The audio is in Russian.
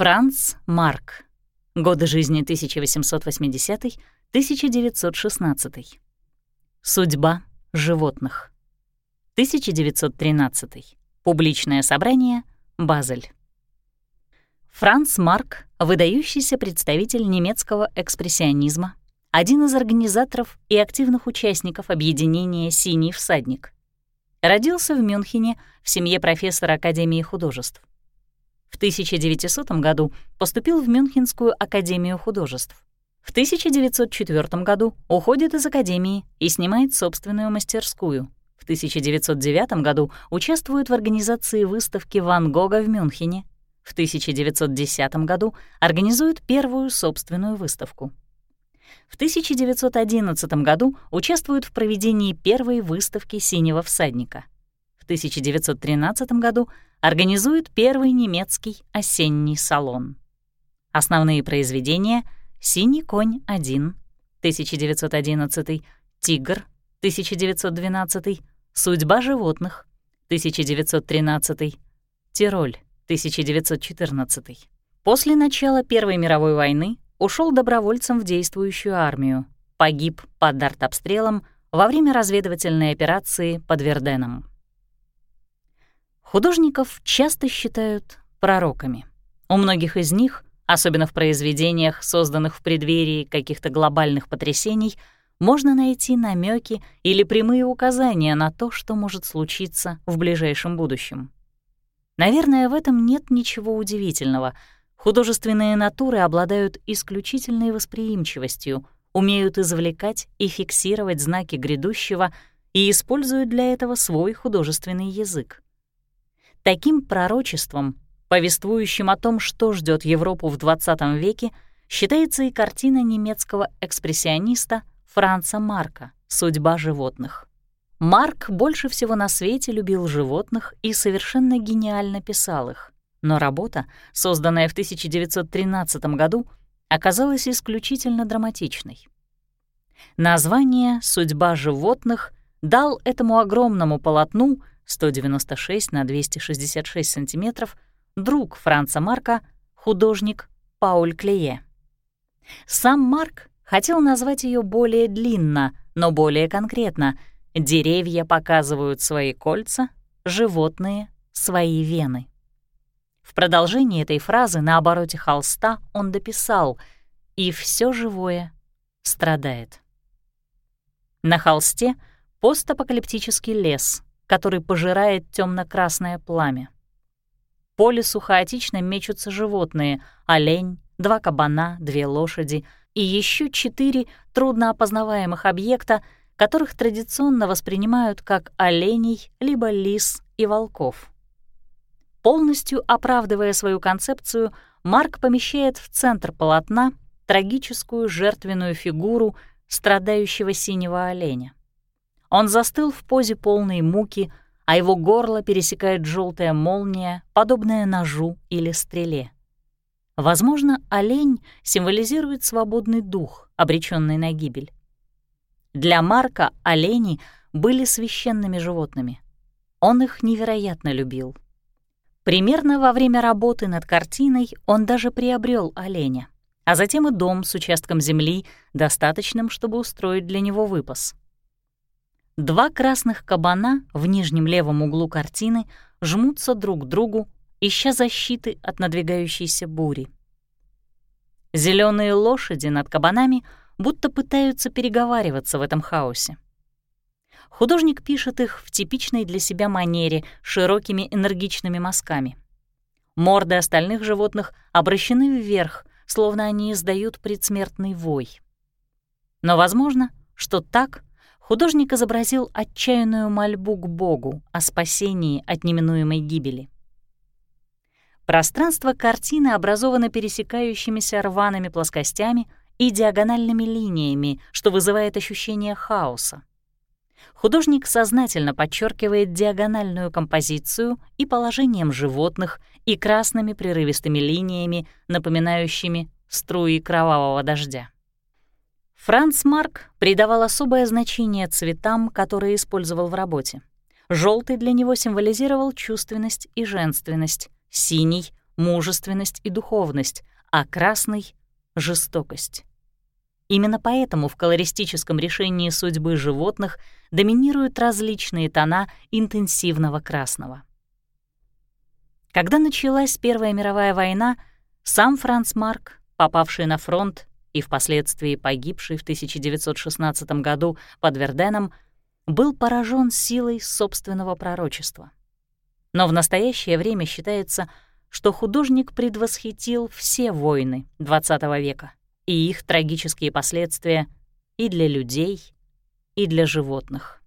Франц Марк. Годы жизни 1880-1916. Судьба животных. 1913. Публичное собрание. Базель. Франц Марк — выдающийся представитель немецкого экспрессионизма, один из организаторов и активных участников объединения «Синий всадник». Родился в Мюнхене в семье профессора Академии художеств. В 1900 году поступил в Мюнхенскую академию художеств. В 1904 году уходит из академии и снимает собственную мастерскую. В 1909 году участвует в организации выставки Ван Гога в Мюнхене. В 1910 году организует первую собственную выставку. В 1911 году участвует в проведении первой выставки «Синего всадника». В 1913 году организует первый немецкий осенний салон. Основные произведения «Синий конь-1», 1911, «Тигр», 1912, «Судьба животных», 1913, «Тироль», 1914. После начала Первой мировой войны ушел добровольцем в действующую армию, погиб под артобстрелом во время разведывательной операции под Верденом. Художников часто считают пророками. У многих из них, особенно в произведениях, созданных в преддверии каких-то глобальных потрясений, можно найти намеки или прямые указания на то, что может случиться в ближайшем будущем. Наверное, в этом нет ничего удивительного. Художественные натуры обладают исключительной восприимчивостью, умеют извлекать и фиксировать знаки грядущего и используют для этого свой художественный язык. Таким пророчеством, повествующим о том, что ждет Европу в XX веке, считается и картина немецкого экспрессиониста Франца Марка «Судьба животных». Марк больше всего на свете любил животных и совершенно гениально писал их. Но работа, созданная в 1913 году, оказалась исключительно драматичной. Название «Судьба животных» дал этому огромному полотну 196 на 266 сантиметров друг Франца Марка, художник Пауль Клее. Сам Марк хотел назвать ее более длинно, но более конкретно — Деревья показывают свои кольца, животные — свои вены. В продолжении этой фразы на обороте холста он дописал «И все живое страдает». На холсте постапокалиптический лес, который пожирает темно красное пламя. По лесу хаотично мечутся животные — олень, два кабана, две лошади и еще четыре трудноопознаваемых объекта — которых традиционно воспринимают как оленей, либо лис и волков. Полностью оправдывая свою концепцию, Марк помещает в центр полотна трагическую жертвенную фигуру страдающего синего оленя. Он застыл в позе полной муки, а его горло пересекает желтая молния, подобная ножу или стреле. Возможно, олень символизирует свободный дух, обреченный на гибель. Для Марка олени были священными животными. Он их невероятно любил. Примерно во время работы над картиной он даже приобрел оленя, а затем и дом с участком земли, достаточным, чтобы устроить для него выпас. Два красных кабана в нижнем левом углу картины жмутся друг к другу, ища защиты от надвигающейся бури. Зеленые лошади над кабанами — будто пытаются переговариваться в этом хаосе. Художник пишет их в типичной для себя манере, широкими энергичными мазками. Морды остальных животных обращены вверх, словно они издают предсмертный вой. Но возможно, что так художник изобразил отчаянную мольбу к Богу о спасении от неминуемой гибели. Пространство картины образовано пересекающимися рваными плоскостями — и диагональными линиями, что вызывает ощущение хаоса. Художник сознательно подчеркивает диагональную композицию и положением животных и красными прерывистыми линиями, напоминающими струи кровавого дождя. Франц Марк придавал особое значение цветам, которые использовал в работе. Желтый для него символизировал чувственность и женственность, синий — мужественность и духовность, а красный — жестокость. Именно поэтому в колористическом решении судьбы животных доминируют различные тона интенсивного красного. Когда началась Первая мировая война, сам Франц Марк, попавший на фронт и впоследствии погибший в 1916 году под Верденом, был поражен силой собственного пророчества. Но в настоящее время считается, что художник предвосхитил все войны XX века и их трагические последствия и для людей, и для животных.